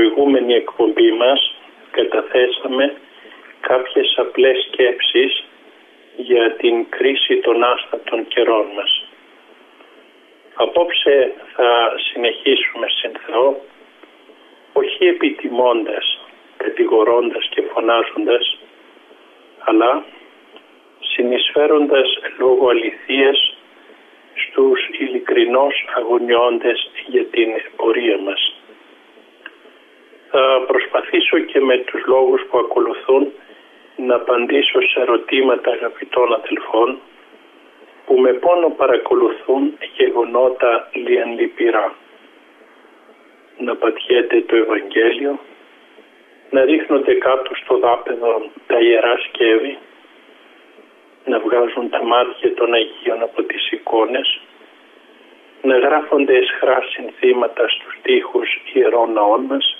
Προηγούμενη εκπομπή μας καταθέσαμε κάποιες απλές σκέψεις για την κρίση των άστατων καιρών μας. Απόψε θα συνεχίσουμε στην Θεό, όχι επιτιμώντας, κατηγορώντας και φωνάζοντας, αλλά συνεισφέροντας λόγω αληθείας στους ειλικρινώς αγωνιώντες για την πορεία μας. Θα προσπαθήσω και με τους λόγους που ακολουθούν να απαντήσω σε ερωτήματα αγαπητών αδελφών που με πόνο παρακολουθούν γεγονότα λίαν λυπηρά. Να πατιέται το Ευαγγέλιο, να ρίχνονται κάτω στο δάπεδο τα ιερά σκεύη, να βγάζουν τα μάτια των Αγίων από τις εικόνες, να γράφονται εσχρά συνθήματα στους τοίχους ιερών ναών μας,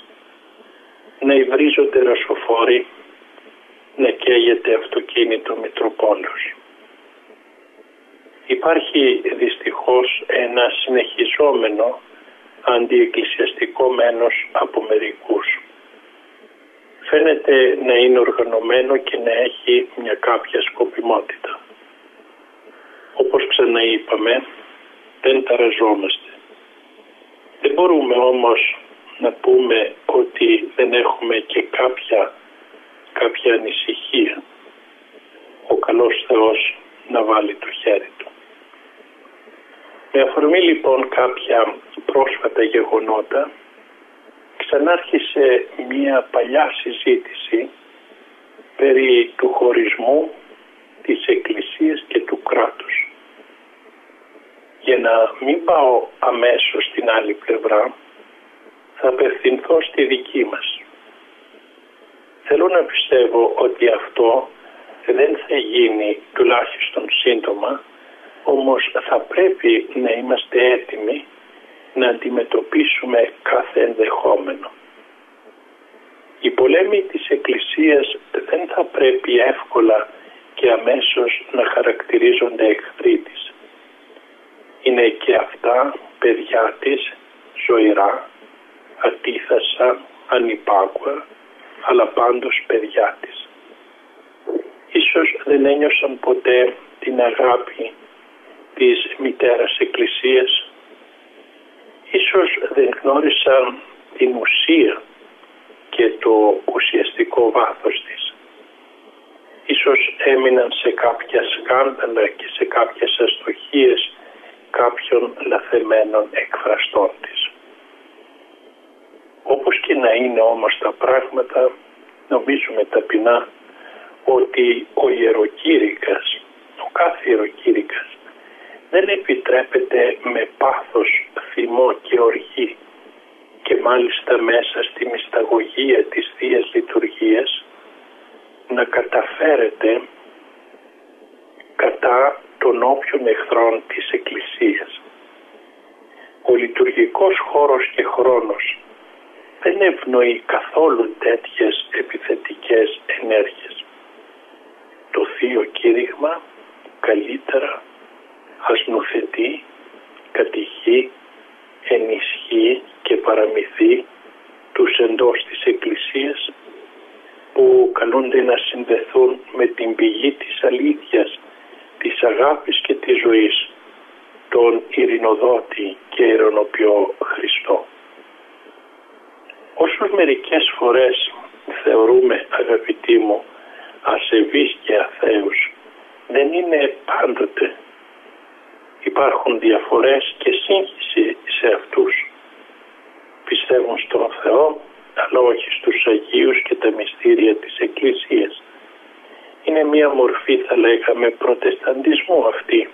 να υβρίζονται ρασοφόροι, να καίγεται αυτοκίνητο Μητροπόλεως. Υπάρχει δυστυχώς ένα συνεχιζόμενο αντιεκκλησιαστικό μένος από μερικούς φαίνεται να είναι οργανωμένο και να έχει μια κάποια σκοπιμότητα. Όπως ξαναείπαμε, δεν ταραζόμαστε. Δεν μπορούμε όμως να πούμε ότι δεν έχουμε και κάποια, κάποια ανησυχία. Ο καλός Θεός να βάλει το χέρι του. Με αφορμή λοιπόν κάποια πρόσφατα γεγονότα ξανάρχισε μια παλιά συζήτηση περί του χωρισμού της Εκκλησίας και του κράτους. Για να μην πάω αμέσως στην άλλη πλευρά, θα απευθυνθώ στη δική μας. Θέλω να πιστεύω ότι αυτό δεν θα γίνει τουλάχιστον σύντομα, όμως θα πρέπει να είμαστε έτοιμοι να αντιμετωπίσουμε κάθε ενδεχόμενο. Οι πολέμοι της Εκκλησίας δεν θα πρέπει εύκολα και αμέσως να χαρακτηρίζονται εχθροί της. Είναι και αυτά παιδιά της, ζωηρά, ατίθασα, ανυπάκουα, αλλά πάντως παιδιά της. Ίσως δεν ένιωσαν ποτέ την αγάπη της μητέρας Εκκλησίας ίσως δεν γνώρισαν την ουσία και το ουσιαστικό βάθος της. Ίσως έμειναν σε κάποια σκάνδαλα και σε κάποιες αστοχίες κάποιων λαθεμένων εκφραστών της. Όπως και να είναι όμως τα πράγματα, νομίζουμε ταπεινά ότι ο ιεροκήρυκας, ο κάθε ιεροκήρυκας δεν επιτρέπεται με πάθος, θυμό και οργή και μάλιστα μέσα στη μυσταγωγία της Θείας Λειτουργίας να καταφέρεται κατά των όποιων εχθρών της Εκκλησίας. Ο λειτουργικός χώρος και χρόνος δεν ευνοεί καθόλου τέτοιες επιθετικές ενέργειες. Το Θείο Κήρυγμα καλύτερα ασνοθετεί, κατηχεί, ενισχύει και παραμυθεί τους εντός καλούνται να συνδεθούν με την πηγή της αλήθειας, της αγάπης και της ζωής, τον ειρηνοδότη και ειρωνοποιό Χριστό. Όσους μερικές φορές θεωρούμε αγαπητοί μου ασεβείς και αθέους δεν είναι πάντοτε. Υπάρχουν διαφορές και σύγχυση σε αυτούς. Πιστεύουν στον Θεό αλλά όχι στους Αγίους και τα μυστήρια της Εκκλησίας. Είναι μία μορφή θα λέγαμε προτεσταντισμού αυτή.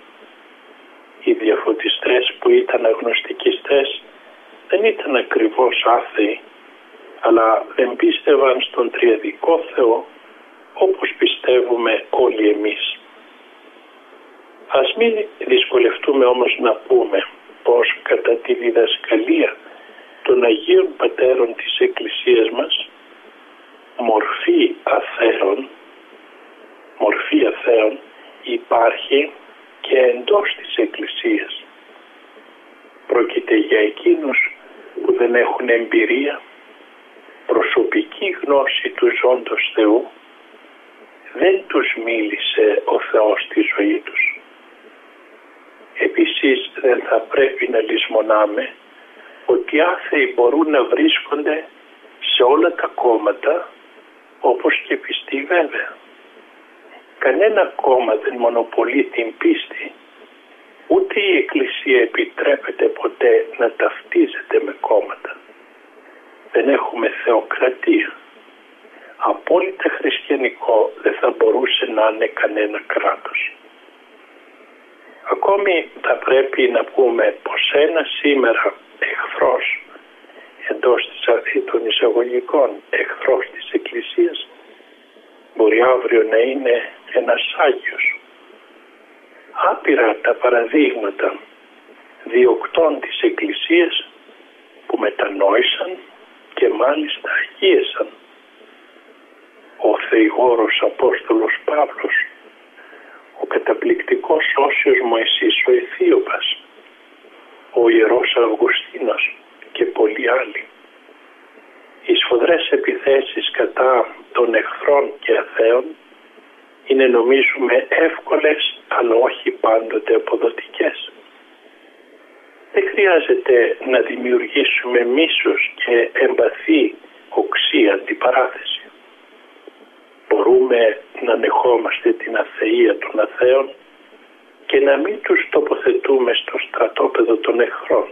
Οι διαφωτιστές που ήταν αγνωστικιστές δεν ήταν ακριβώς άθεοι αλλά δεν πίστευαν στον τριαδικό Θεό όπως πιστεύουμε όλοι εμείς. Ας μην δυσκολευτούμε όμως να πούμε πως κατά τη διδασκαλία των Αγίων Πατέρων της Εκκλησίας μας μορφή αθέων, μορφή αθέων υπάρχει και εντός της Εκκλησίας. Πρόκειται για εκείνους που δεν έχουν εμπειρία, προσωπική γνώση του ζώντος Θεού, δεν τους μίλησε ο Θεός στη ζωή τους. Επίσης δεν θα πρέπει να λησμονάμε ότι άθεοι μπορούν να βρίσκονται σε όλα τα κόμματα όπως και πιστοί βέβαια. Κανένα κόμμα δεν μονοπολεί την πίστη ούτε η Εκκλησία επιτρέπεται ποτέ να ταυτίζεται με κόμματα. Δεν έχουμε θεοκρατία. Απόλυτα χριστιανικό δεν θα μπορούσε να είναι κανένα κράτος. Ακόμη θα πρέπει να πούμε πως ένα σήμερα εχθρός εντός της των εισαγωγικών εχθρός της Εκκλησίας μπορεί αύριο να είναι ένας Άγιος. Άπειρα τα παραδείγματα διοκτών της Εκκλησίας που μετανόησαν και μάλιστα αγίεσαν. Ο Θεηγόρος Απόστολος Παύλος, ο καταπληκτικός Όσιος Μωυσής ο Αιθίωπας, ο Ιερός Αυγουστίνος και πολλοί άλλοι. Οι σφοδρές επιθέσεις κατά των εχθρών και αθέων είναι νομίζουμε εύκολες αλλά όχι πάντοτε αποδοτικές. Δεν χρειάζεται να δημιουργήσουμε μίσος και εμπαθή οξύ αντιπαράθεση. Μπορούμε να ανεχόμαστε την αθεία των αθέων και να μην τους τοποθετούμε στο στρατόπεδο των εχθρών.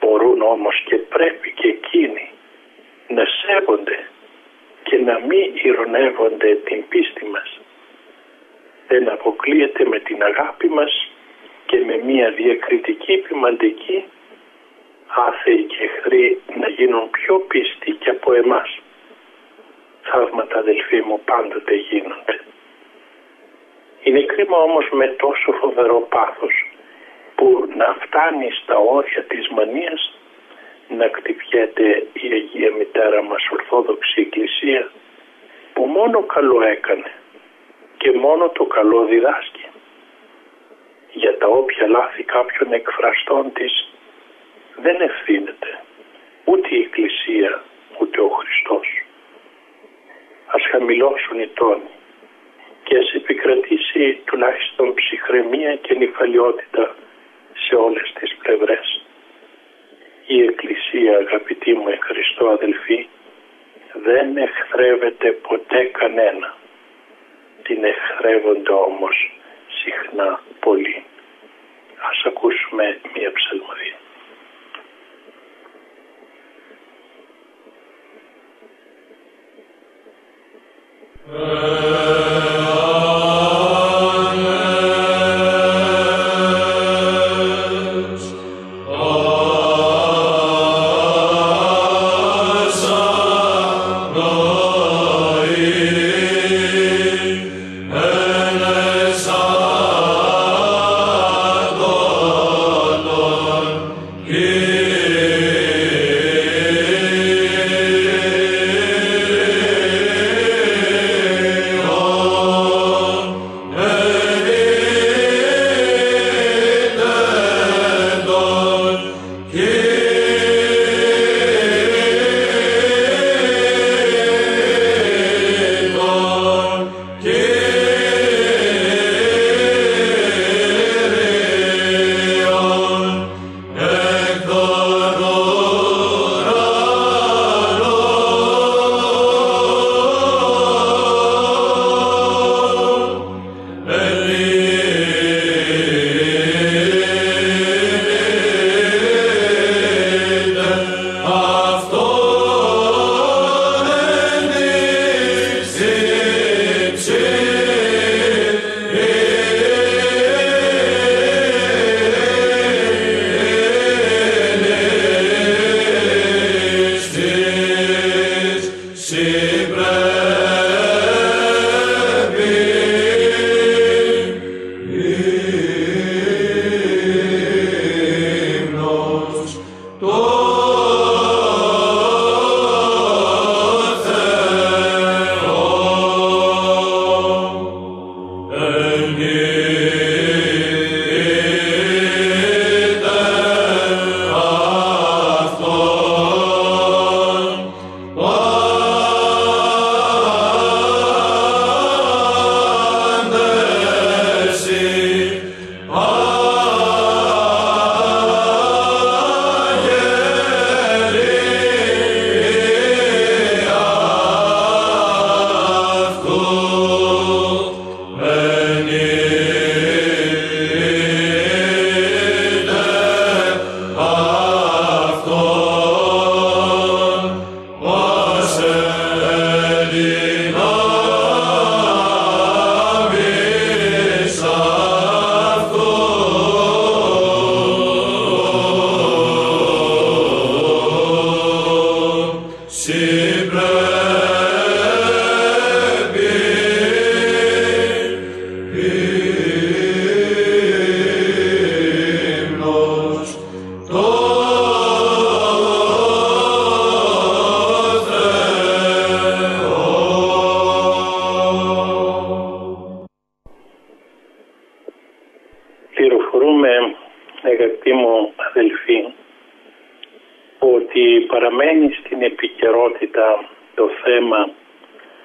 Μπορούν όμως και πρέπει και εκείνοι να σέβονται και να μην ηρωνεύονται την πίστη μας. Δεν αποκλείεται με την αγάπη μας και με μια διακριτική ποιμαντική άθεοι και εχθροί να γίνουν πιο πίστοι και από εμάς. Θαύματα αδελφοί μου πάντοτε γίνονται. Είναι κρίμα όμως με τόσο φοβερό πάθος που να φτάνει στα όρια της μανίας να κτυπιέται η Αγία Μητέρα μας Ορθόδοξη Εκκλησία που μόνο καλό έκανε και μόνο το καλό διδάσκει. Για τα όποια λάθη κάποιων εκφραστών της δεν ευθύνεται ούτε η Εκκλησία ούτε ο Χριστός. Ας χαμηλώσουν οι τόνοι και ας επικρατήσει τουλάχιστον ψυχραιμία και νυφαλιότητα σε όλες τις πλευρές. Η Εκκλησία αγαπητοί μου εν Χριστώ αδελφοί δεν εχθρεύεται ποτέ κανένα. Την εχθρεύονται όμως συχνά πολύ. Ας ακούσουμε μία ψαλμοδία. Ε,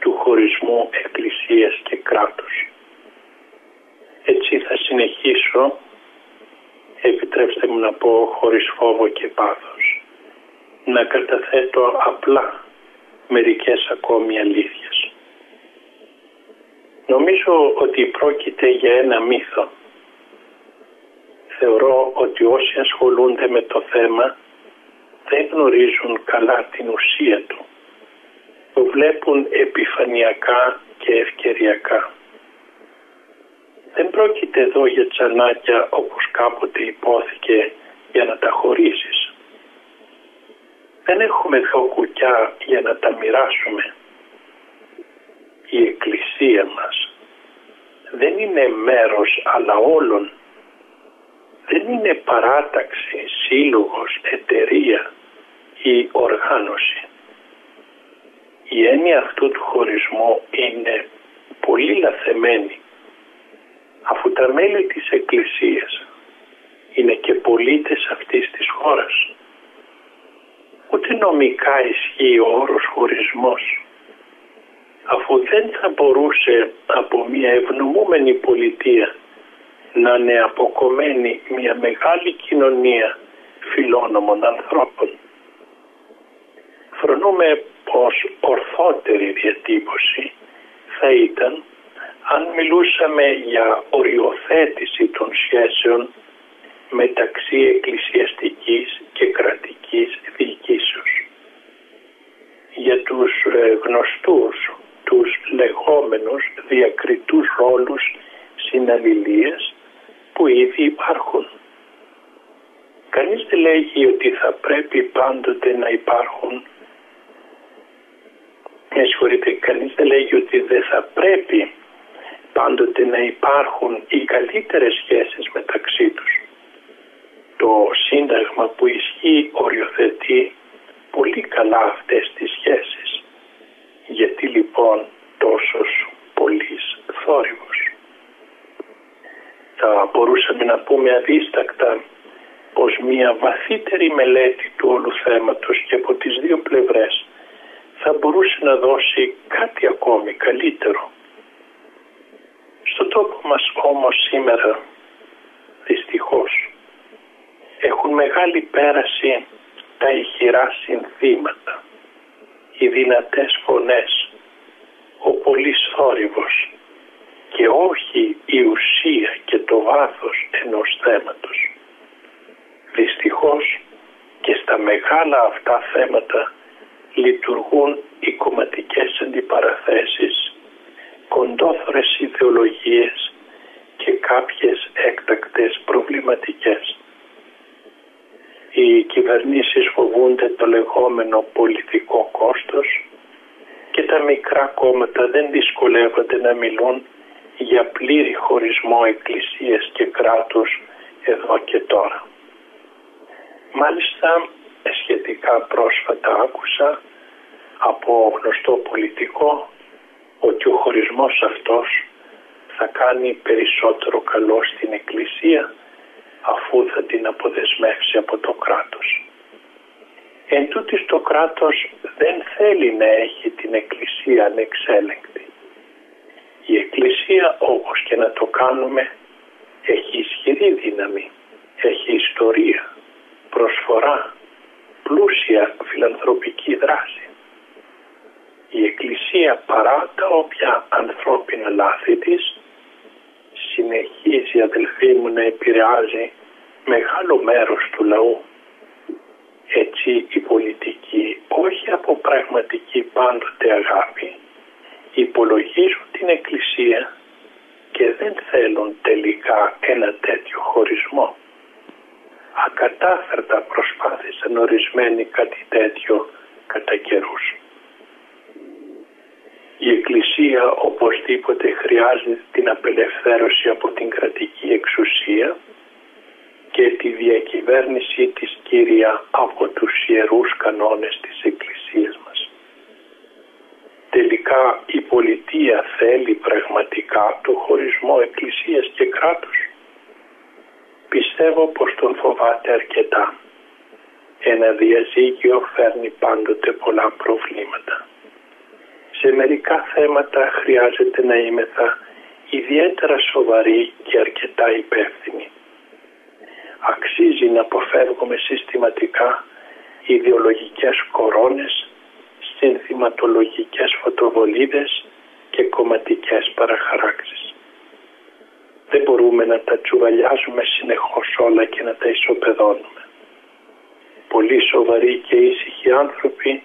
του χωρισμού εκκλησίας και κράτους. Έτσι θα συνεχίσω, επιτρέψτε μου να πω χωρίς φόβο και πάθος, να καταθέτω απλά μερικές ακόμη αλήθειες. Νομίζω ότι πρόκειται για ένα μύθο. Θεωρώ ότι όσοι ασχολούνται με το θέμα δεν γνωρίζουν καλά την ουσία του. Το βλέπουν επιφανειακά και ευκαιριακά. Δεν πρόκειται εδώ για τσανάκια όπως κάποτε υπόθηκε για να τα χωρίσεις. Δεν έχουμε εδώ κουκιά για να τα μοιράσουμε. Η εκκλησία μας δεν είναι μέρος αλλά όλων. Δεν είναι παράταξη, σύλλογος, εταιρεία ή οργάνωση. Η έννοια αυτού του χωρισμού είναι πολύ λαθεμένη αφού τα μέλη της Εκκλησίας είναι και πολίτες αυτής της χώρας. Ούτε νομικά ισχύει ο όρος χωρισμός αφού δεν θα μπορούσε από μια ευνομούμενη πολιτεία να είναι αποκομμένη μια μεγάλη κοινωνία φιλόνομων ανθρώπων. Φρονούμε πως ορθότερη διατύπωση θα ήταν αν μιλούσαμε για οριοθέτηση των σχέσεων μεταξύ εκκλησιαστικής και κρατικής διοικήσεως. Για τους ε, γνωστούς, τους λεγόμενους διακριτούς ρόλους συναλληλίες που ήδη υπάρχουν. Κανείς δεν λέγει ότι θα πρέπει πάντοτε να υπάρχουν με συγχωρείτε, κανείς δεν λέγει ότι δεν θα πρέπει πάντοτε να υπάρχουν οι καλύτερες σχέσεις μεταξύ τους. Το σύνταγμα που ισχύει οριοθετεί πολύ καλά αυτές τις σχέσεις. Γιατί λοιπόν τόσος πολύς θόρυβος. Θα μπορούσαμε να πούμε αδίστακτα πως μια βαθύτερη μελέτη του όλου θέματος και από τις δύο πλευρές θα μπορούσε να δώσει κάτι ακόμη καλύτερο. Στο τόπο μας όμως σήμερα δυστυχώς έχουν μεγάλη πέραση τα ηχηρά συνθήματα, οι δυνατές φωνές, ο πολύς θόρυβος και όχι η ουσία και το βάθος ενός θέματος. Δυστυχώς και στα μεγάλα αυτά θέματα λειτουργούν οι κομματικές αντιπαραθέσεις, κοντόθωρες ιδεολογίες και κάποιες έκτακτες προβληματικές. Οι κυβερνήσεις φοβούνται το λεγόμενο πολιτικό κόστος και τα μικρά κόμματα δεν δυσκολεύονται να μιλούν για πλήρη χωρισμό εκκλησίας και κράτους εδώ και τώρα. Μάλιστα σχετικά πρόσφατα άκουσα από γνωστό πολιτικό ότι ο χωρισμός αυτός θα κάνει περισσότερο καλό στην Εκκλησία αφού θα την αποδεσμεύσει από το κράτος. Εν τούτης το κράτος δεν θέλει να έχει την Εκκλησία ανεξέλεγκτη. Η Εκκλησία όπως και να το κάνουμε έχει ισχυρή δύναμη, έχει ιστορία, προσφορά, πλούσια φιλανθρωπική δράση. Η Εκκλησία παρά τα όποια ανθρώπινα λάθη της συνεχίζει αδελφοί μου να επηρεάζει μεγάλο μέρος του λαού. Έτσι οι πολιτικοί όχι από πραγματική πάντοτε αγάπη υπολογίζουν την Εκκλησία και δεν θέλουν τελικά ένα τέτοιο χωρισμό ακατάφερτα προσπάθησαν ορισμένοι κάτι τέτοιο κατά καιρούς. Η Εκκλησία οπωσδήποτε χρειάζεται την απελευθέρωση από την κρατική εξουσία και τη διακυβέρνησή της κύρια από τους ιερούς κανόνες της Εκκλησίας μας. Τελικά η πολιτεία θέλει πραγματικά το χωρισμό Εκκλησίας και κράτους πιστεύω πως τον φοβάται αρκετά. Ένα διαζύγιο φέρνει πάντοτε πολλά προβλήματα. Σε μερικά θέματα χρειάζεται να είμεθα ιδιαίτερα σοβαροί και αρκετά υπεύθυνοι. Αξίζει να αποφεύγουμε συστηματικά ιδεολογικές κορώνες, συνθηματολογικές φωτοβολίδες και κομματικές παραχαράξεις. Δεν μπορούμε να τα τσουβαλιάζουμε συνεχώς όλα και να τα ισοπεδώνουμε. Πολύ σοβαροί και ήσυχοι άνθρωποι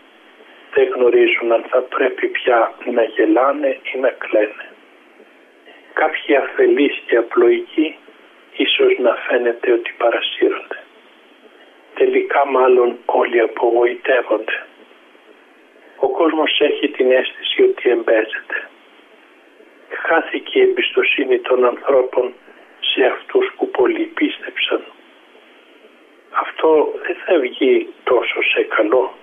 δεν γνωρίζουν αν θα πρέπει πια να γελάνε ή να κλαίνε. Κάποιοι αφελείς και απλοϊκοί ίσως να φαίνεται ότι παρασύρονται. Τελικά μάλλον όλοι απογοητεύονται. Ο κόσμος έχει την αίσθηση ότι εμπέζεται. Χάθηκε η εμπιστοσύνη των ανθρώπων σε αυτούς που πολύ πίστεψαν. Αυτό δεν θα βγει τόσο σε καλό.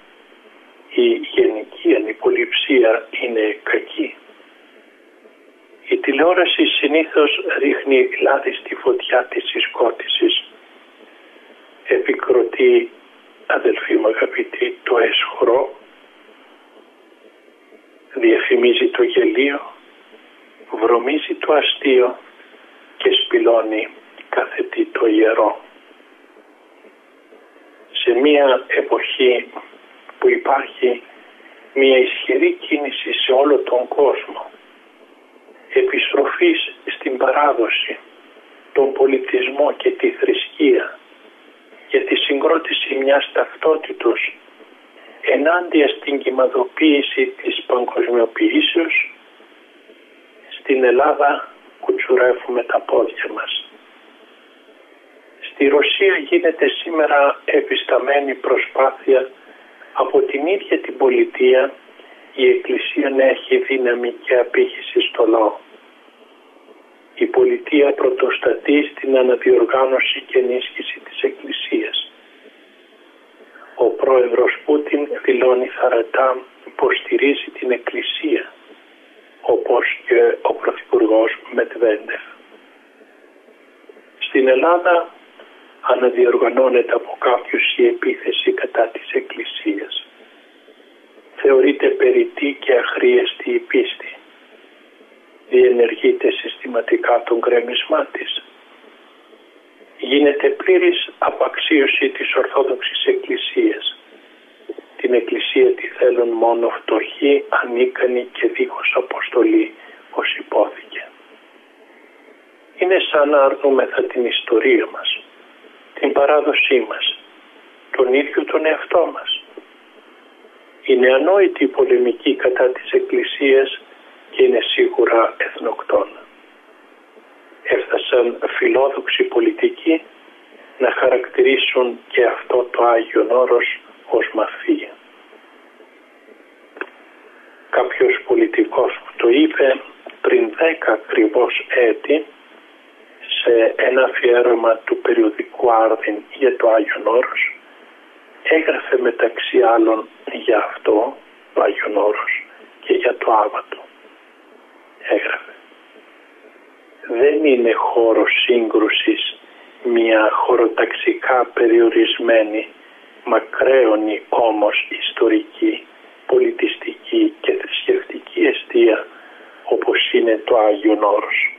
Η γενική ανυποληψία είναι κακή. Η τηλεόραση συνήθως ρίχνει λάδι στη φωτιά της συσκότησης. Επικροτεί, αδελφοί μου αγαπητοί, το εσχρό, διαφημίζει το γελίο, βρωμίζει το αστείο και σπηλώνει κάθε τι το ιερό. Σε μία εποχή που υπάρχει μία ισχυρή κίνηση σε όλο τον κόσμο επιστροφής στην παράδοση, τον πολιτισμό και τη θρησκεία και τη συγκρότηση μιας ταυτότητος ενάντια στην κυμαδοποίηση της παγκοσμιοποιήσεως στην Ελλάδα κουτσουρεύουμε τα πόδια μας. Στη Ρωσία γίνεται σήμερα επισταμένη προσπάθεια από την ίδια την πολιτεία η Εκκλησία να έχει δύναμη και απήχηση στο λαό. Η πολιτεία πρωτοστατεί στην αναδιοργάνωση και ενίσχυση της Εκκλησίας. Ο πρόεδρος Πούτιν δηλώνει θαρατά πως στηρίζει την Εκκλησία όπως και ο Πρωθυπουργός Μετβέντεφ. Στην Ελλάδα αναδιοργανώνεται από κάποιους η επίθεση κατά της Εκκλησίας θεωρείται περιττή και αχρίαστη η πίστη. Διενεργείται συστηματικά τον κρέμισμά της. Γίνεται πλήρης απαξίωση της Ορθόδοξης Εκκλησίας. Την Εκκλησία τη θέλουν μόνο φτωχοί, ανίκανοι και δίχως αποστολή, ως υπόθηκε. Είναι σαν να αρνούμεθα την ιστορία μας, την παράδοσή μας, τον ίδιο τον εαυτό μας είναι ανόητη η πολεμική κατά της Εκκλησίας και είναι σίγουρα εθνοκτόνα. Έφτασαν φιλόδοξοι πολιτικοί να χαρακτηρίσουν και αυτό το Άγιον Όρος ως μαφία. Κάποιος πολιτικός που το είπε πριν δέκα ακριβώς έτη σε ένα αφιέρωμα του περιοδικού Άρδιν για το Άγιον Όρος έγραφε μεταξύ άλλων για αυτό το Άγιον Όρος και για το Άβατο. Έγραφε. Δεν είναι χώρο σύγκρουσης μια χωροταξικά περιορισμένη μακραίωνη όμως ιστορική, πολιτιστική και θρησκευτική αιστεία όπως είναι το Άγιον Όρος.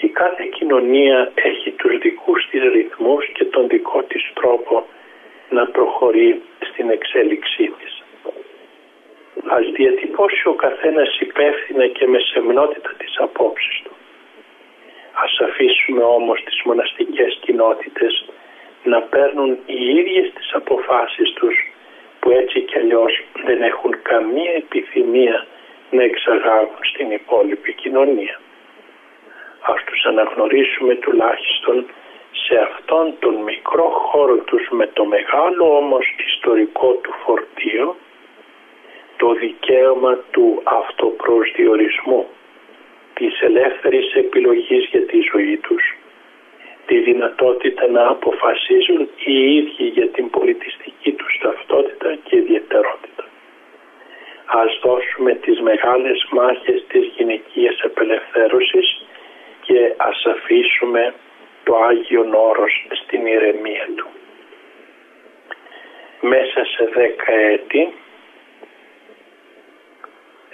Η κάθε κοινωνία έχει τους δικούς της ρυθμούς και τον δικό της τρόπο να προχωρεί στην εξέλιξή της. Ας διατυπώσει ο καθένας υπεύθυνα και με σεμνότητα τις απόψεις του. Ας αφήσουμε όμως τις μοναστικές κοινότητες να παίρνουν οι ίδιες τις αποφάσεις τους που έτσι κι αλλιώς δεν έχουν καμία επιθυμία να εξαγάγουν στην υπόλοιπη κοινωνία. Ας τους αναγνωρίσουμε τουλάχιστον σε αυτόν τον μικρό χώρο τους με το μεγάλο όμως ιστορικό του φορτίο το δικαίωμα του αυτοπροσδιορισμού της ελεύθερης επιλογής για τη ζωή τους τη δυνατότητα να αποφασίζουν οι ίδιοι για την πολιτιστική τους ταυτότητα και ιδιαιτερότητα. Ας δώσουμε τις μεγάλες μάχες της γυναικείας απελευθέρωσης και ας αφήσουμε το Άγιον Όρος στην ηρεμία του. μέσα σε δέκα έτη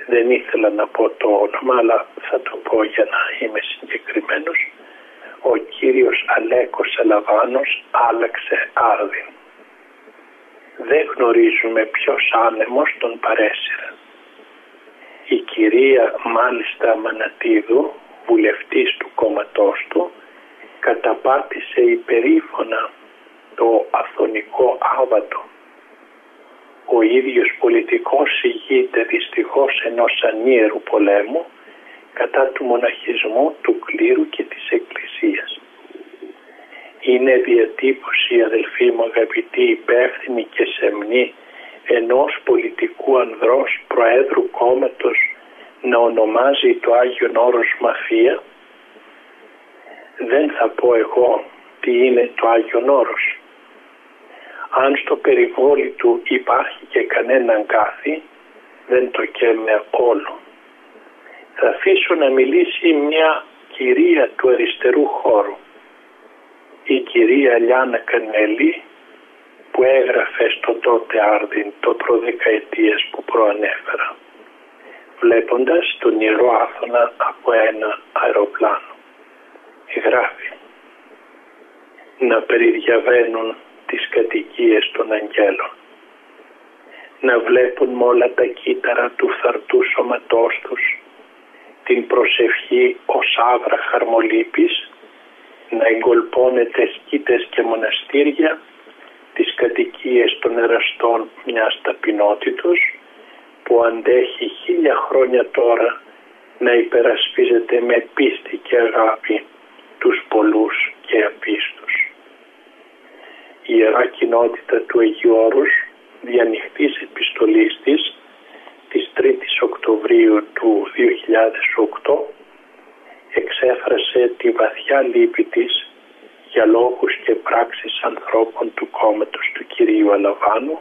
δεν ήθελα να πω το όνομα αλλά θα το πω για να είμαι συγκεκριμένος ο κύριος Αλέκος Αλαβάνος άλλαξε άρδιν. Δεν γνωρίζουμε ποιος άνεμος τον παρέσυρε. Η κυρία μάλιστα Μανατίδου, βουλευτής του κόμματός του, καταπάτησε υπερήφωνα το αθωνικό άβατο. Ο ίδιος πολιτικός ηγείται δυστυχώς ενός ανίερου πολέμου κατά του μοναχισμού, του κλήρου και της Εκκλησίας. Είναι διατύπωση αδελφοί μου αγαπητοί υπεύθυνη και σεμνή ενός πολιτικού ανδρός προέδρου κόμματος να ονομάζει το Άγιον Όρος μαφία. Δεν θα πω εγώ τι είναι το Άγιον Όρος. Αν στο περιβόλι του υπάρχει και κανέναν κάθι, δεν το καίμε όλο θα αφήσω να μιλήσει μια κυρία του αριστερού χώρου. Η κυρία Λιάνα Κανέλη που έγραφε στο τότε Άρδιν το προδεκαετίες που προανέφερα βλέποντας τον Ιερό Άθωνα από ένα αεροπλάνο. Γράφει να περιδιαβαίνουν τις κατοικίες των αγγέλων να βλέπουν με όλα τα κύτταρα του φθαρτού σώματός τους την προσευχή ως άβρα χαρμολύπης, να εγκολπώνεται σκήτες και μοναστήρια, τις κατοικίες των εραστών μιας ταπεινότητος που αντέχει χίλια χρόνια τώρα να υπερασπίζεται με πίστη και αγάπη τους πολλούς και απίστους. Η Ιερά Κοινότητα του Αγίου Όρους διανοιχτής επιστολής της της 3ης Οκτωβρίου του 2008 εξέφρασε τη βαθιά λύπη της για λόγους και πράξεις ανθρώπων του κόμματος του κυρίου Αλαβάνου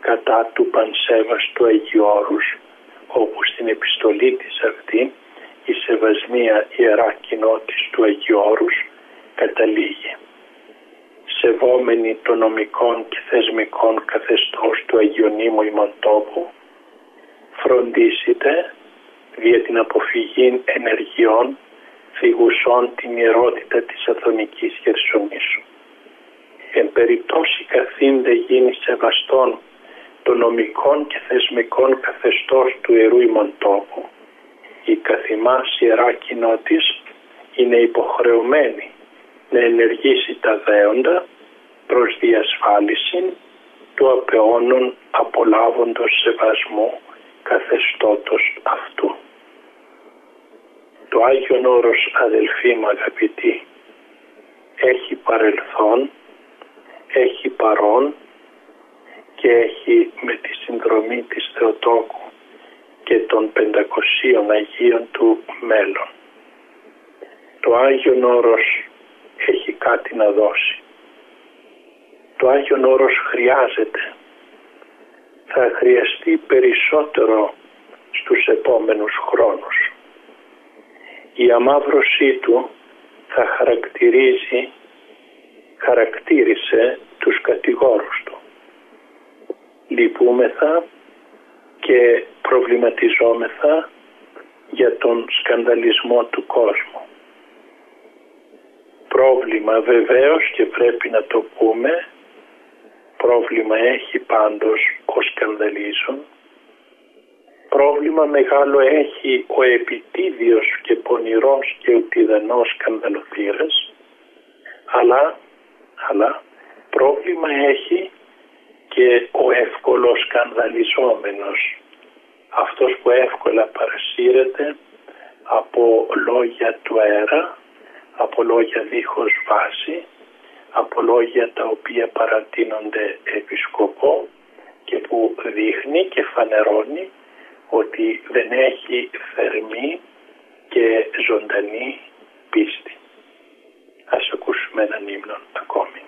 κατά του πανσέβαστου Αγίου Όρους, όπου στην επιστολή της αυτή η σεβασμία ιερά κοινότης του Αγίου Όρους καταλήγει. Σεβόμενοι των νομικών και θεσμικών καθεστώς του Αγιονίμου ημαντόπου, φροντίσετε για την αποφυγή ενεργειών φυγουσών την ιερότητα της Αθωνικής Χερσονήσου. Εν περιπτώσει καθήνde γίνει σεβαστόν των νομικών και θεσμικών καθεστώς του Ιερού Ημοντόπου, η καθημάς Ιερά Κοινότης είναι υποχρεωμένη να ενεργήσει τα δέοντα προς διασφάλιση του απεώνων απολάβοντος σεβασμού καθεστώτος αυτού. Το Άγιον Όρος αδελφοί μου αγαπητοί έχει παρελθόν, έχει παρόν και έχει με τη συνδρομή της Θεοτόκου και των 500 Αγίων του μέλλον. Το Άγιον Όρος έχει κάτι να δώσει. Το Άγιον Όρος χρειάζεται θα χρειαστεί περισσότερο στους επόμενους χρόνους. Η αμάυρωσή του θα χαρακτηρίζει, χαρακτήρισε τους κατηγόρους του. Λυπούμεθα και προβληματιζόμεθα για τον σκανδαλισμό του κόσμου. Πρόβλημα βεβαίως και πρέπει να το πούμε πρόβλημα έχει πάντως ο σκανδαλίζων. Πρόβλημα μεγάλο έχει ο επιτίδιος και πονηρός και ουτιδανός σκανδαλοθύρας. Αλλά, αλλά πρόβλημα έχει και ο εύκολος σκανδαλιζόμενος. Αυτός που εύκολα παρασύρεται από λόγια του αέρα, από λόγια δίχως βάση, από λόγια τα οποία παρατείνονται επισκοπό και που δείχνει και φανερώνει ότι δεν έχει θερμή και ζωντανή πίστη. Ας ακούσουμε έναν ύμνο ακόμη.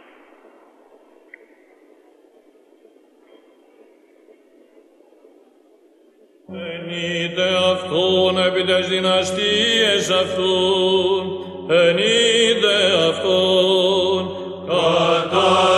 Ενείτε αυτόν επί τες δυναστείες αυτούν, ενείτε αυτόν κατά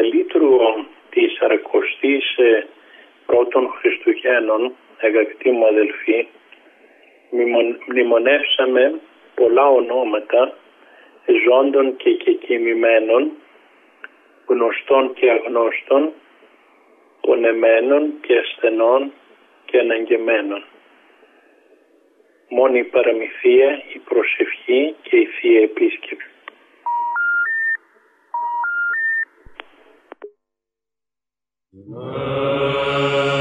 Σαρανταλίτρου της Αρακοστής ε, πρώτων Χριστουγέννων, αγαπητοί μου αδελφοί, μνημονεύσαμε πολλά ονόματα ζώντων και κεκοιμημένων, γνωστών και αγνώστων, πονεμένων και ασθενών και αναγκεμένων. Μόνη η παραμυθία, η προσευχή και η Θεία Επίσκεψη. Μνημονεύσαμε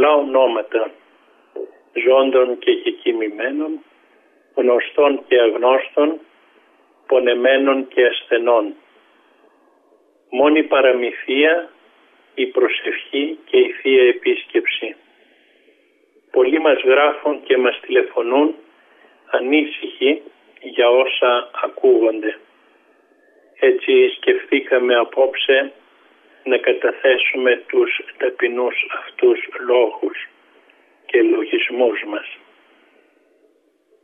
πολλά ονόματα ζώντων και κεκοιμημένων, γνωστών και αγνώστων, πονεμένων και ασθενών. Μόνη παραμυθία, η προσευχή και η Θεία Επίσκεψη. Πολλοί μας γράφουν και μας τηλεφωνούν ανήσυχοι για όσα ακούγονται. Έτσι σκεφτήκαμε απόψε να καταθέσουμε τους ταπεινούς αυτούς λόγους και λογισμούς μας.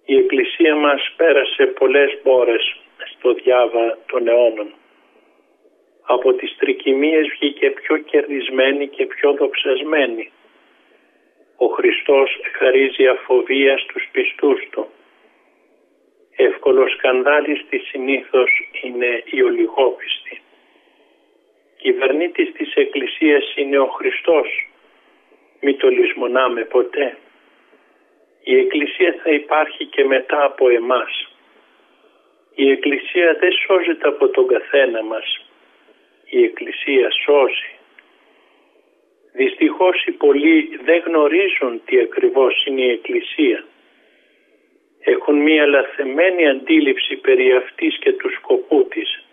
Η Εκκλησία μας πέρασε πολλές μπόρες στο διάβα των αιώνων. Από τις τρικυμίες βγήκε πιο κερδισμένη και πιο δοξασμένη. Ο Χριστός χαρίζει αφοβία στους πιστούς Του. Εύκολο σκανδάλι στη συνήθως είναι η ολιγόπιστη κυβερνήτης της Εκκλησίας είναι ο Χριστός. Μη το λησμονάμε ποτέ. Η Εκκλησία θα υπάρχει και μετά από εμάς. Η Εκκλησία δεν σώζεται από τον καθένα μας. Η Εκκλησία σώζει. Δυστυχώς οι πολλοί δεν γνωρίζουν τι ακριβώς είναι η Εκκλησία. Έχουν μία λαθεμένη αντίληψη περί αυτής και του σκοπού της.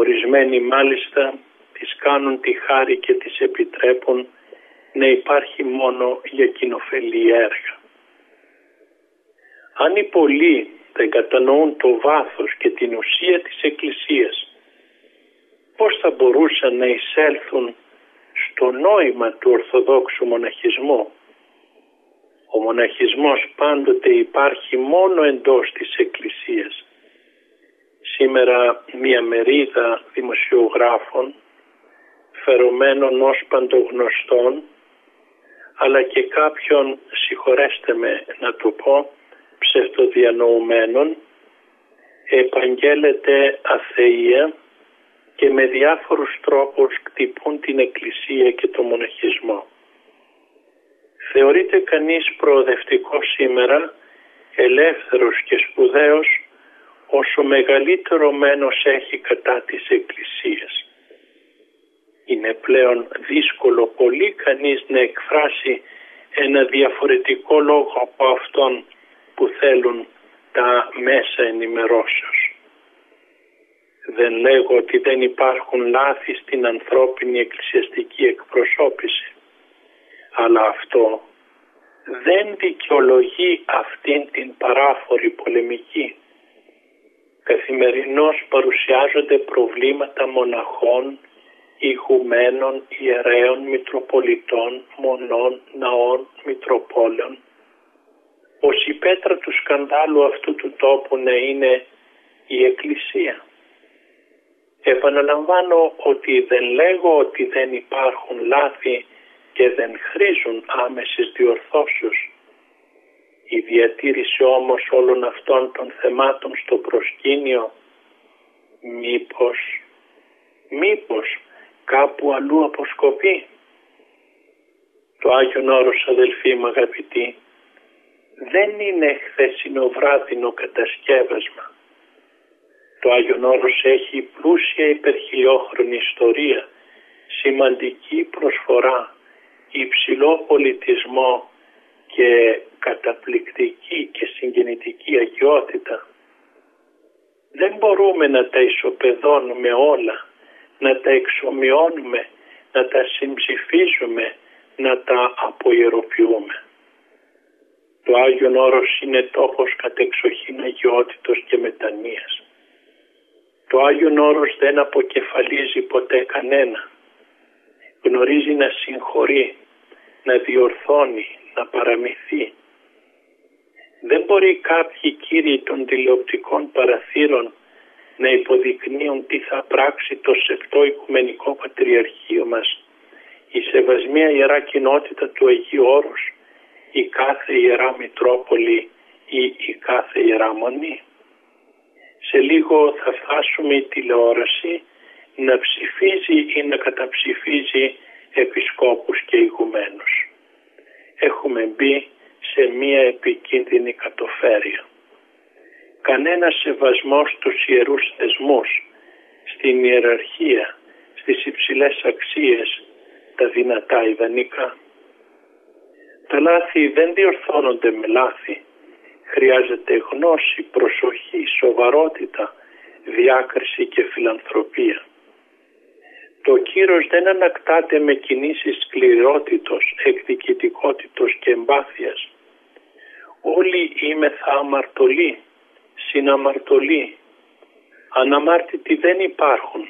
Ορισμένοι μάλιστα τις κάνουν τη χάρη και τις επιτρέπουν να υπάρχει μόνο για κοινοφελή έργα. Αν οι πολλοί δεν κατανοούν το βάθος και την ουσία της Εκκλησίας, πώς θα μπορούσαν να εισέλθουν στο νόημα του Ορθοδόξου μοναχισμού; Ο μοναχισμός πάντοτε υπάρχει μόνο εντός της Εκκλησίας σήμερα μια μερίδα δημοσιογράφων φερωμένων ως παντογνωστών αλλά και κάποιων, συγχωρέστε με να το πω, ψευτοδιανοουμένων επαγγέλλεται αθεία και με διάφορους τρόπους κτυπούν την Εκκλησία και το μοναχισμό. Θεωρείται κανείς προοδευτικός σήμερα, ελεύθερος και σπουδαίος όσο μεγαλύτερο μένος έχει κατά της Εκκλησίας. Είναι πλέον δύσκολο πολύ κανείς να εκφράσει ένα διαφορετικό λόγο από αυτόν που θέλουν τα μέσα ενημερώσεως. Δεν λέγω ότι δεν υπάρχουν λάθη στην ανθρώπινη εκκλησιαστική εκπροσώπηση, αλλά αυτό δεν δικαιολογεί αυτήν την παράφορη πολεμική. Καθημερινώς παρουσιάζονται προβλήματα μοναχών, ηγουμένων, ιερέων, μητροπολιτών, μονών, ναών, μητροπόλεων. Πως η πέτρα του σκανδάλου αυτού του τόπου να είναι η Εκκλησία. Επαναλαμβάνω ότι δεν λέγω ότι δεν υπάρχουν λάθη και δεν χρήζουν άμεσης διορθώσεως. Η διατήρηση όμως όλων αυτών των θεμάτων στο προσκήνιο μήπως, μήπως κάπου αλλού αποσκοπεί; Το Άγιον Όρος αδελφοί μου αγαπητοί δεν είναι χθεσινοβράδινο κατασκεύασμα. Το Άγιον Όρος έχει πλούσια υπερχιλιόχρονη ιστορία, σημαντική προσφορά, υψηλό πολιτισμό και καταπληκτική και συγκινητική αγιότητα. Δεν μπορούμε να τα ισοπεδώνουμε όλα, να τα εξομοιώνουμε, να τα συμψηφίζουμε, να τα αποιεροποιούμε. Το Άγιον Όρος είναι τόπος κατεξοχήν αγιότητος και μετανοίας. Το Άγιον Όρος δεν αποκεφαλίζει ποτέ κανένα. Γνωρίζει να συγχωρεί, να διορθώνει, να παραμυθεί. Δεν μπορεί κάποιοι κύριοι των τηλεοπτικών παραθύρων να υποδεικνύουν τι θα πράξει το σεπτό οικουμενικό πατριαρχείο μας, η σεβασμία ιερά κοινότητα του Αγίου Όρους, η κάθε ιερά Μητρόπολη ή η κάθε ιερά Μονή. Σε λίγο θα φτάσουμε η τηλεόραση να ψηφίζει ή να καταψηφίζει επισκόπους και ηγουμένους. Έχουμε μπει σε μία επικίνδυνη κατοφέρεια. Κανένας σεβασμός στους ιερούς θεσμούς, στην ιεραρχία, στις υψηλές αξίες, τα δυνατά ιδανικά. Τα λάθη δεν διορθώνονται με λάθη. Χρειάζεται γνώση, προσοχή, σοβαρότητα, διάκριση και φιλανθρωπία. Το κύρος δεν ανακτάται με κινήσεις σκληρότητος, εκδικητικότητος και εμπάθειας. Όλοι είμαι θα αμαρτωλοί, συναμαρτωλοί. Αναμάρτητοι δεν υπάρχουν.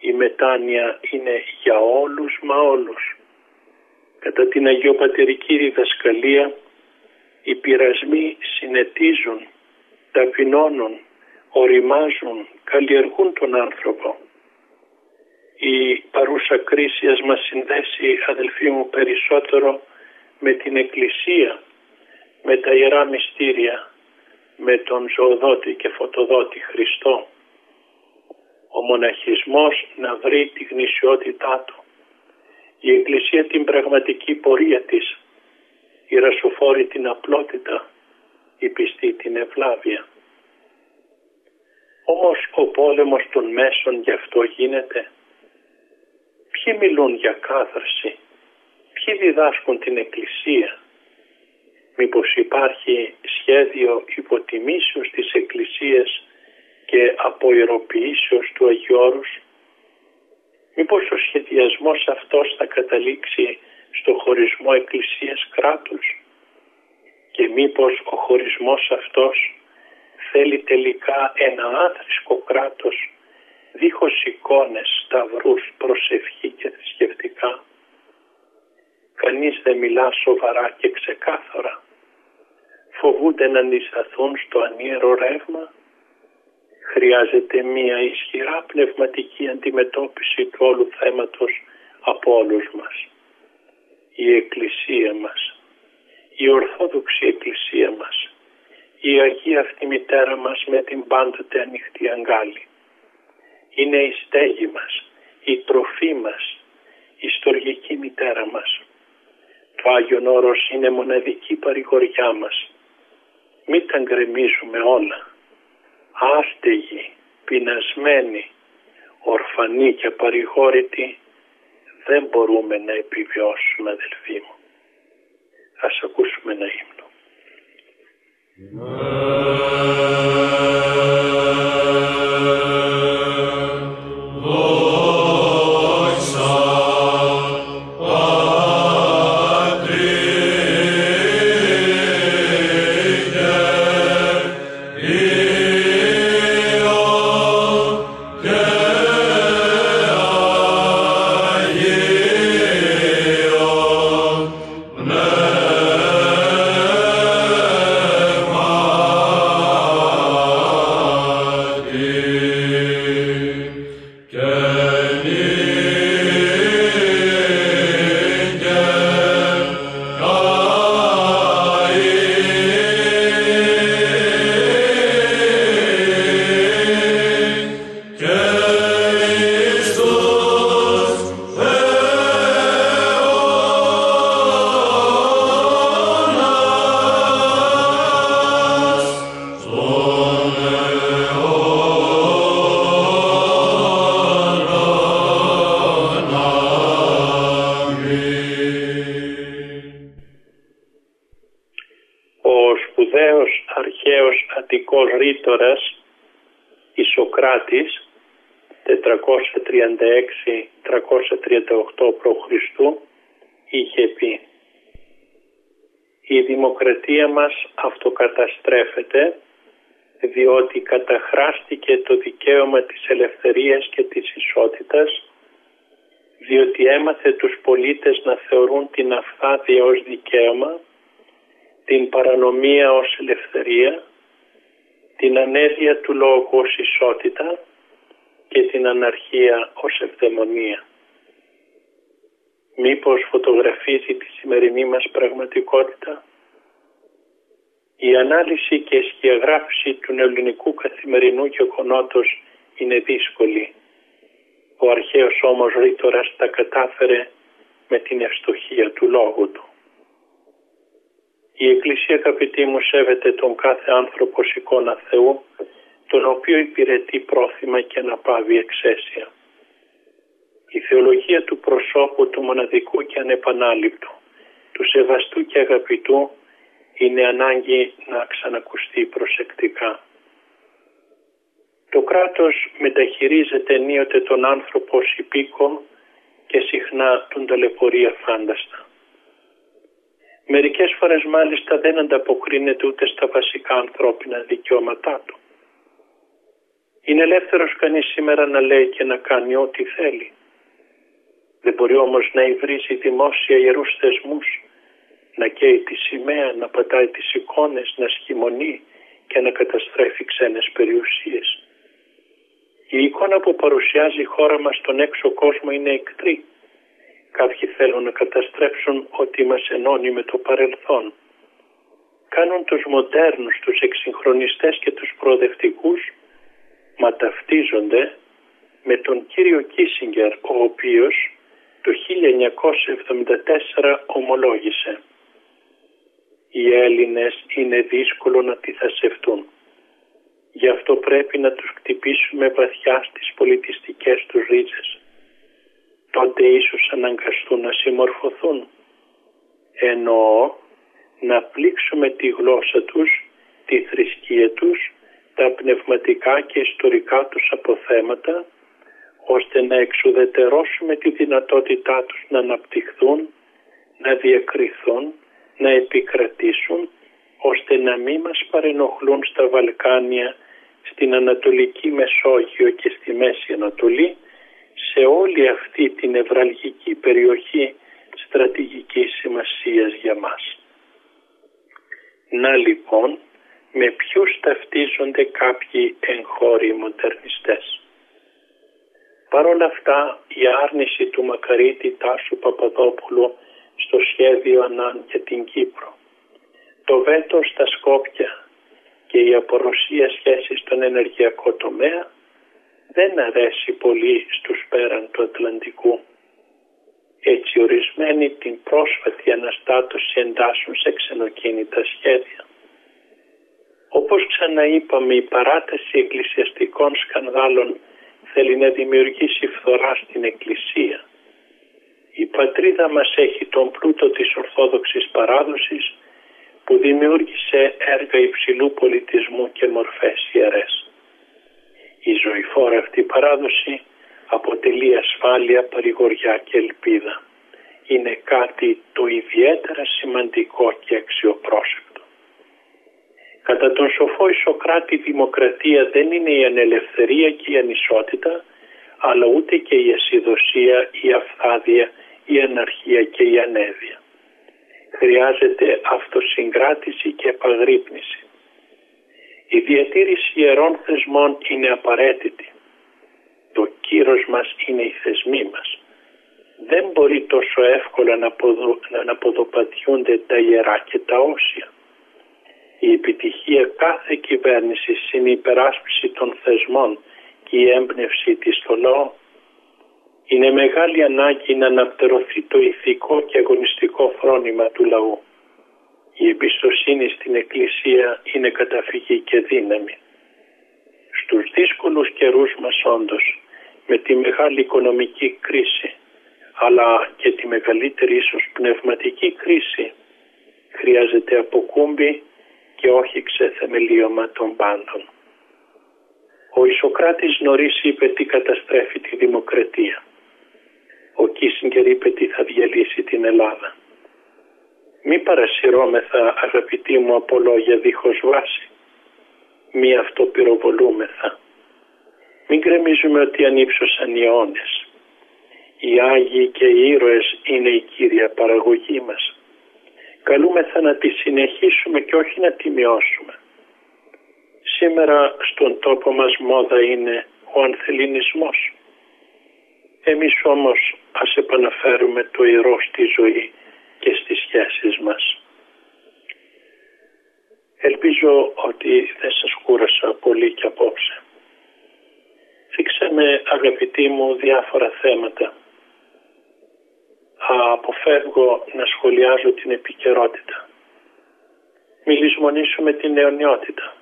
Η μετάνοια είναι για όλους μα όλους. Κατά την Αγιοπατερική διδασκαλία οι πειρασμοί συνετίζουν, ταπεινώνουν, οριμάζουν, καλλιεργούν τον άνθρωπο. Η παρούσα κρίση ας μας συνδέσει αδελφοί μου περισσότερο με την Εκκλησία, με τα Ιερά Μυστήρια, με τον ζωοδότη και φωτοδότη Χριστό. Ο μοναχισμός να βρει τη γνησιότητά του η Εκκλησία την πραγματική πορεία της, η ρασοφόρη την απλότητα, η πιστή την ευλάβεια. Όμως ο πόλεμος των μέσων γι' αυτό γίνεται. Ποιοι μιλούν για κάθαρση, ποιοι διδάσκουν την Εκκλησία; Μήπως υπάρχει σχέδιο υποτιμήσεως της Εκκλησίας και αποειροποιήσεως του Αγιώρους Μήπως ο σχεδιασμός αυτός θα καταλήξει στο χωρισμό εκκλησίας κράτους; Και μήπως ο χωρισμός αυτός θέλει τελικά ένα άθρησκο κράτος δίχως εικόνες, σταυρούς, προσευχή και θρησκευτικά. Κανείς δεν μιλά σοβαρά και ξεκάθαρα. Φοβούνται να νησαθούν στο ανίερο ρεύμα χρειάζεται μία ισχυρά πνευματική αντιμετώπιση του όλου θέματος από όλους μας. Η Εκκλησία μας, η Ορθόδοξη Εκκλησία μας, η Αγία αυτή μητέρα μας με την πάντοτε ανοιχτή αγκάλη. Είναι η στέγη μας, η τροφή μας, η στοργική μητέρα μας. Το Άγιον Όρος είναι μοναδική παρηγοριά μας. Μην τα γκρεμίζουμε όλα άστεγοι, πεινασμένοι, ορφανοί και παρηγόρητοι δεν μπορούμε να επιβιώσουμε αδελφοί μου. Ας ακούσουμε ένα ύμνο. π.Χ. είχε πει «Η δημοκρατία μας αυτοκαταστρέφεται διότι καταχράστηκε το δικαίωμα της ελευθερίας και της ισότητας διότι έμαθε τους πολίτες να θεωρούν την αυθάδεια ως δικαίωμα, την παρανομία ως ελευθερία την ανέδεια του λόγου ως ισότητα και την αναρχία ως ευδαιμονία. Μήπως φωτογραφίζει τη σημερινή μας πραγματικότητα; Η ανάλυση και σκιαγράφηση του ελληνικού καθημερινού γεγονότος είναι δύσκολη. Ο αρχαίος όμως ρήτορας τα κατάφερε με την ευστοχία του λόγου του. Η Εκκλησία αγαπητή μου σέβεται τον κάθε άνθρωπο ως εικόνα Θεού, τον οποίο υπηρετεί πρόθυμα και αναπαύει εξαίσια. Η θεολογία του προσώπου του μοναδικού και ανεπανάληπτου, του σεβαστού και αγαπητού, είναι ανάγκη να ξανακουστεί προσεκτικά. Το κράτος μεταχειρίζεται ενίοτε τον άνθρωπο ως υπήκο και συχνά τον ταλαιπωρεί αφάνταστα. Μερικές φορές μάλιστα δεν ανταποκρίνεται ούτε στα βασικά ανθρώπινα δικαιώματά του. Είναι ελεύθερος κανείς σήμερα να λέει και να κάνει ό,τι θέλει. Δεν μπορεί όμως να υβρίζει δημόσια ιερούς θεσμούς, να καίει τη σημαία, να πατάει τις εικόνες, να σχημονεί και να καταστρέφει ξένες περιουσίες. Η εικόνα που παρουσιάζει η χώρα μας στον έξω κόσμο είναι εκτρή Κάποιοι θέλουν να καταστρέψουν ό,τι μας ενώνει με το παρελθόν. Κάνουν τους μοντέρνους, τους εξυγχρονιστές και τους προοδευτικούς, μα ταυτίζονται με τον κύριο Κίσιγκερ, ο οποίος το 1974 ομολόγησε «Οι Έλληνες είναι δύσκολο να τυθασευτούν. Γι' αυτό πρέπει να τους χτυπήσουμε βαθιά στις πολιτιστικές τους ρίζες τότε ίσως αναγκαστούν να συμμορφωθούν. Εννοώ να πλήξουμε τη γλώσσα τους, τη θρησκεία τους, τα πνευματικά και ιστορικά τους αποθέματα, ώστε να εξουδετερώσουμε τη δυνατότητά τους να αναπτυχθούν, να διακριθούν, να επικρατήσουν, ώστε να μην μας παρενοχλούν στα Βαλκάνια, στην Ανατολική Μεσόγειο και στη Μέση Ανατολή, σε όλη αυτή την ευραλγική περιοχή στρατηγικής σημασίας για μας. Να λοιπόν με ποιους ταυτίζονται κάποιοι εγχώροι μοντερνιστές; Παρ' όλα αυτά η άρνηση του Μακαρίτη Τάσου Παπαδόπουλου στο σχέδιο Ανάν για την Κύπρο, το βέτο στα Σκόπια και η απορροσία σχέσης στον ενεργειακό τομέα δεν αρέσει πολύ στους πέραν του Ατλαντικού. Έτσι ορισμένοι την πρόσφατη αναστάτωση εντάσσουν σε ξενοκίνητα σχέδια. Όπως ξαναείπαμε η παράταση εκκλησιαστικών σκανδάλων θέλει να δημιουργήσει φθορά στην Εκκλησία. Η πατρίδα μας έχει τον πλούτο της Ορθόδοξης παράδοσης που δημιούργησε έργα υψηλού πολιτισμού και μορφές ιερές. Η ζωηφόρα αυτή παράδοση αποτελεί ασφάλεια, παρηγοριά και ελπίδα. Είναι κάτι το ιδιαίτερα σημαντικό και αξιοπρόσεκτο. Κατά τον σοφό Ισοκράτη η δημοκρατία δεν είναι η ανελευθερία και η ανισότητα, αλλά ούτε και η ασυδοσία, η αυθάδεια, η αναρχία και η ανέδεια. Χρειάζεται αυτοσυγκράτηση και επαγρύπνηση. Η διατήρηση ιερών θεσμών είναι απαραίτητη. Το κύρος μας είναι οι θεσμοί μας. Δεν μπορεί τόσο εύκολα να, αποδο, να αποδοπατιούνται τα ιερά και τα όσια. Η επιτυχία κάθε κυβέρνησης είναι η υπεράσπιση των θεσμών και η έμπνευση της στο λαό. Είναι μεγάλη ανάγκη να αναπτερωθεί το ηθικό και αγωνιστικό φρόνημα του λαού. Η εμπιστοσύνη στην Εκκλησία είναι καταφυγή και δύναμη. Στους δύσκολους καιρούς μας όντως, με τη μεγάλη οικονομική κρίση, αλλά και τη μεγαλύτερη ίσως πνευματική κρίση, χρειάζεται αποκούμπη και όχι ξεθεμελίωμα των πάντων. Ο Ισοκράτης νωρίς είπε τι καταστρέφει τη δημοκρατία. Ο Κίσιγκερ είπε τι θα διαλύσει την Ελλάδα. Μη παρασυρώμεθα αγαπητοί μου από λόγια δίχως βάση. Μη αυτοπυροβολούμεθα. Μην κρεμίζουμε ότι ανύψωσαν οι αιώνες. Οι Άγιοι και οι ήρωες είναι η κύρια παραγωγή μας. Καλούμεθα να τη συνεχίσουμε και όχι να τη μειώσουμε. Σήμερα στον τόπο μας μόδα είναι ο ανθεληνισμός. Εμείς όμως ας επαναφέρουμε το ιερό στη ζωή και στις σχέσεις μας. Ελπίζω ότι δεν σας κούρασα πολύ και απόψε. Φίξαμε αγαπητοί μου διάφορα θέματα. Αποφεύγω να σχολιάζω την επικαιρότητα. Μη λησμονήσουμε την αιωνιότητα.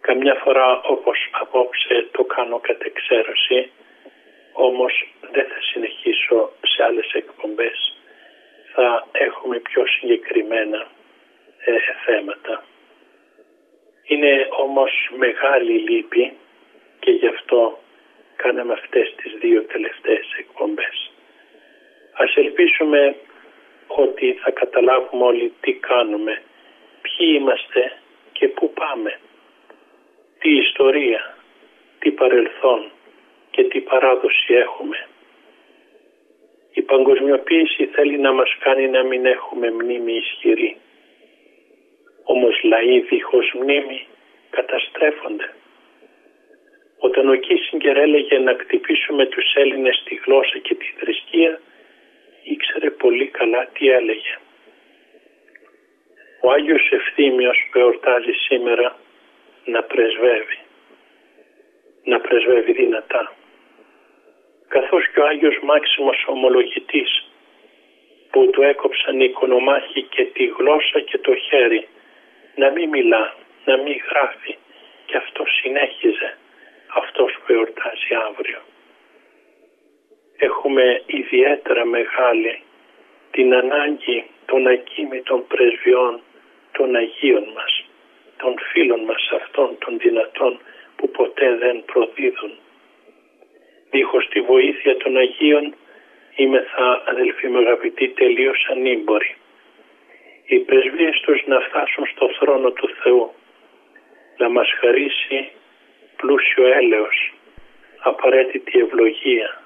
Καμιά φορά όπως απόψε το κάνω κατ' εξαίρεση, όμως δεν θα συνεχίσω σε άλλες εκπομπές θα έχουμε πιο συγκεκριμένα ε, θέματα. Είναι όμως μεγάλη λύπη και γι' αυτό κάναμε αυτές τις δύο τελευταίες εκπομπές. Ας ελπίσουμε ότι θα καταλάβουμε όλοι τι κάνουμε, ποιοι είμαστε και πού πάμε, τι ιστορία, τι παρελθόν και τι παράδοση έχουμε. Η παγκοσμιοποίηση θέλει να μας κάνει να μην έχουμε μνήμη ισχυρή. Όμως λαοί δίχως μνήμη καταστρέφονται. Όταν ο Κίσιγκερ έλεγε να κτυπήσουμε τους Έλληνες στη γλώσσα και τη θρησκεία, ήξερε πολύ καλά τι έλεγε. Ο Άγιος Ευθύμιος που εορτάζει σήμερα να πρεσβεύει. Να πρεσβεύει δυνατά καθώς και ο Άγιος Μάξιμος Ομολογητής που του έκοψαν οι οικονομάχοι και τη γλώσσα και το χέρι να μην μιλά, να μην γράφει και αυτό συνέχιζε αυτός που εορτάζει αύριο. Έχουμε ιδιαίτερα μεγάλη την ανάγκη των ακίμητων πρεσβειών των Αγίων μας, των φίλων μας αυτών των δυνατών που ποτέ δεν προδίδουν δίχως τη βοήθεια των Αγίων θα αδελφοί μου αγαπητοί τελείως ανήμποροι. Οι πρεσβείες τους να φτάσουν στο θρόνο του Θεού, να μας χαρίσει πλούσιο έλεος, απαραίτητη ευλογία,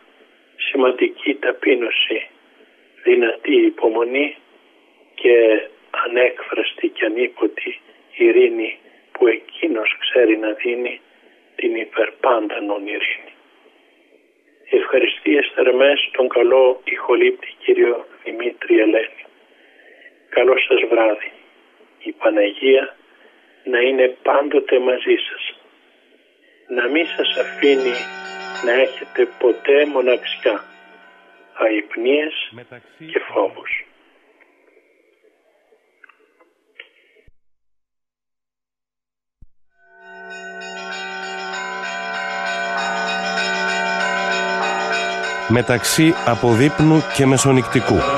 σημαντική ταπείνωση, δυνατή υπομονή και ανέκφραστη και ανίποτη ειρήνη που εκείνος ξέρει να δίνει την υπερπάντανον ειρήνη. Ευχαριστίες θερμές τον καλό ηχολήπτη κύριο Δημήτρη Ελένη. Καλό σας βράδυ. Η Παναγία να είναι πάντοτε μαζί σας. Να μην σας αφήνει να έχετε ποτέ μοναξιά, αϊπνίες και φόβους. μεταξύ αποδείπνου και μεσονικτικού.